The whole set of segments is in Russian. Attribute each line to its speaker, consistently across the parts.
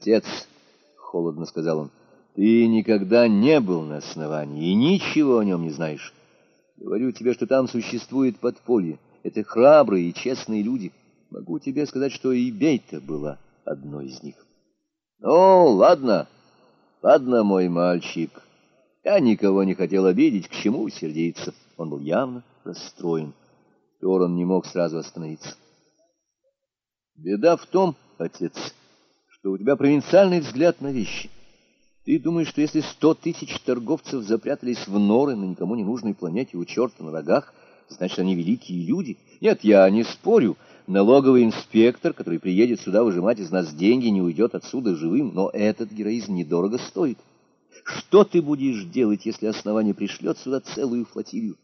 Speaker 1: «Отец», — холодно сказал он, — «ты никогда не был на основании и ничего о нем не знаешь. Говорю тебе, что там существует подполье. Это храбрые и честные люди. Могу тебе сказать, что и Бейта была одной из них». «Ну, ладно, ладно, мой мальчик. Я никого не хотел обидеть, к чему сердиться». Он был явно расстроен. Торон не мог сразу остановиться. «Беда в том, отец, что у тебя провинциальный взгляд на вещи. Ты думаешь, что если сто тысяч торговцев запрятались в норы на никому не нужной планете у черта на рогах, значит, они великие люди? Нет, я не спорю. Налоговый инспектор, который приедет сюда выжимать из нас деньги, не уйдет отсюда живым, но этот героизм недорого стоит. Что ты будешь делать, если основание пришлет сюда целую флотилию?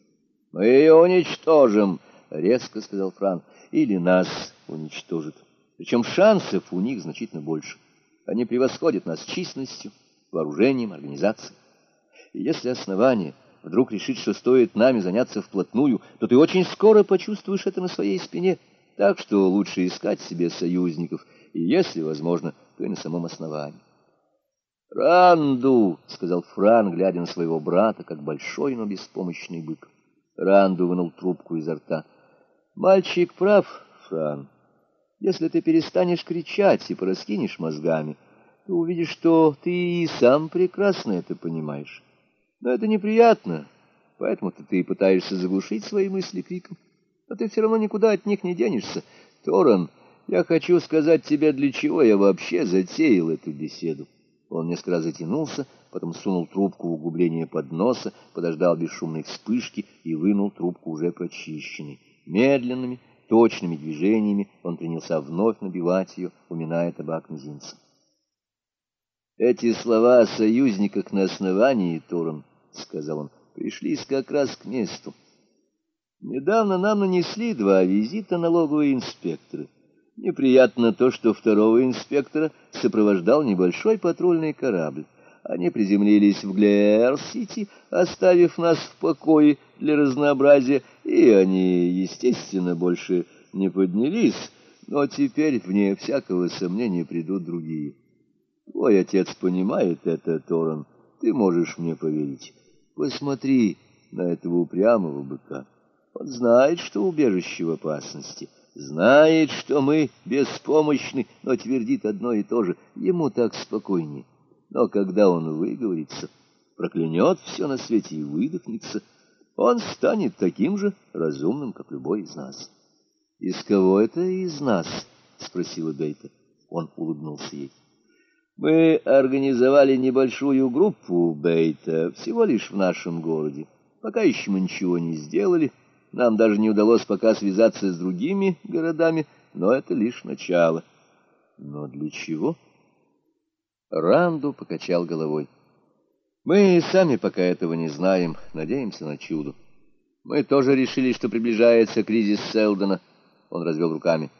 Speaker 1: Мы ее уничтожим, — резко сказал Фран, — или нас уничтожит. Причем шансов у них значительно больше. Они превосходят нас численностью, вооружением, организацией. И если основание вдруг решит, что стоит нами заняться вплотную, то ты очень скоро почувствуешь это на своей спине. Так что лучше искать себе союзников, и, если возможно, то и на самом основании. «Ранду!» — сказал Фран, глядя на своего брата, как большой, но беспомощный бык. Ранду вынул трубку изо рта. «Мальчик прав, Фран. Если ты перестанешь кричать и пораскинешь мозгами, то увидишь, что ты и сам прекрасно это понимаешь. Но это неприятно, поэтому-то ты пытаешься заглушить свои мысли криком. Но ты все равно никуда от них не денешься. Торан, я хочу сказать тебе, для чего я вообще затеял эту беседу. Он несколько раз затянулся, потом сунул трубку в углубление под носа, подождал бесшумной вспышки и вынул трубку уже прочищенной. Медленными, точными движениями он принялся вновь набивать ее, уминая табак мизинцем. «Эти слова о союзниках на основании, Туран, — сказал он, — пришлись как раз к месту. Недавно нам нанесли два визита налоговые инспекторы. Неприятно то, что второго инспектора сопровождал небольшой патрульный корабль. Они приземлились в Глэр-Сити, оставив нас в покое для разнообразия, и они, естественно, больше не поднялись, но теперь, вне всякого сомнения, придут другие. Твой отец понимает это, Торон, ты можешь мне поверить. Посмотри на этого упрямого быка. Он знает, что убежище в опасности, знает, что мы беспомощны, но твердит одно и то же. Ему так спокойнее. Но когда он выговорится, проклянет все на свете и выдохнется, он станет таким же разумным, как любой из нас. — Из кого это из нас? — спросила Бейта. Он улыбнулся ей. — Мы организовали небольшую группу Бейта, всего лишь в нашем городе. Пока еще мы ничего не сделали. Нам даже не удалось пока связаться с другими городами, но это лишь начало. — Но для чего? — Ранду покачал головой. Мы сами пока этого не знаем, надеемся на чудо. Мы тоже решили, что приближается кризис Селдона. Он развел руками.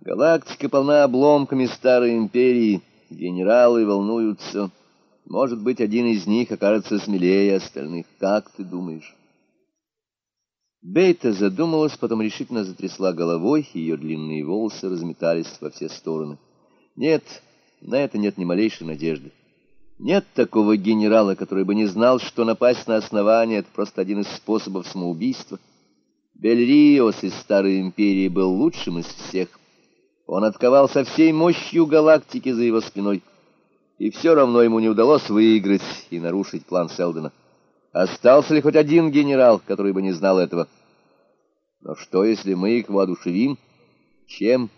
Speaker 1: Галактика полна обломками старой империи. Генералы волнуются. Может быть, один из них окажется смелее остальных. Как ты думаешь? Бейта задумалась, потом решительно затрясла головой, ее длинные волосы разметались во все стороны. Нет, на это нет ни малейшей надежды. Нет такого генерала, который бы не знал, что напасть на основание — это просто один из способов самоубийства. Бельриос из Старой Империи был лучшим из всех. Он отковал со всей мощью галактики за его спиной. И все равно ему не удалось выиграть и нарушить план Селдена. Остался ли хоть один генерал, который бы не знал этого? Но что, если мы их воодушевим? Чем?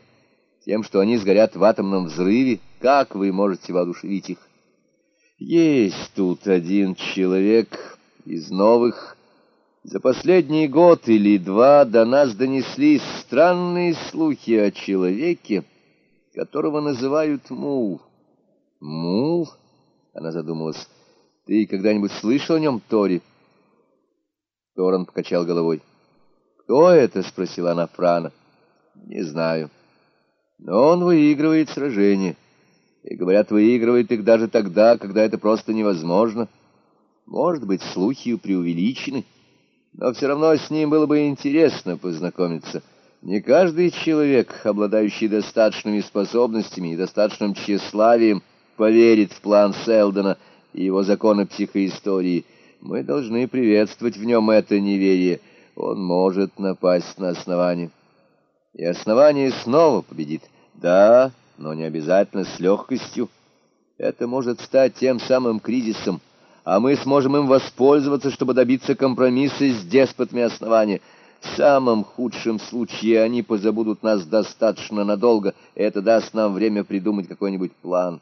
Speaker 1: Тем, что они сгорят в атомном взрыве? Как вы можете воодушевить их? Есть тут один человек из новых. За последний год или два до нас донеслись странные слухи о человеке, которого называют Мул. Мул? Она задумалась. Ты когда-нибудь слышал о нем, Тори? Торан покачал головой. «Кто это?» — спросила она Франа. «Не знаю». Но он выигрывает сражения. И, говорят, выигрывает их даже тогда, когда это просто невозможно. Может быть, слухи преувеличены, но все равно с ним было бы интересно познакомиться. Не каждый человек, обладающий достаточными способностями и достаточным тщеславием, поверит в план Селдона и его законы психоистории. Мы должны приветствовать в нем это неверие. Он может напасть на основание. И основание снова победит. Да, но не обязательно с легкостью. Это может стать тем самым кризисом, а мы сможем им воспользоваться, чтобы добиться компромисса с деспотами основания. В самом худшем случае они позабудут нас достаточно надолго, это даст нам время придумать какой-нибудь план».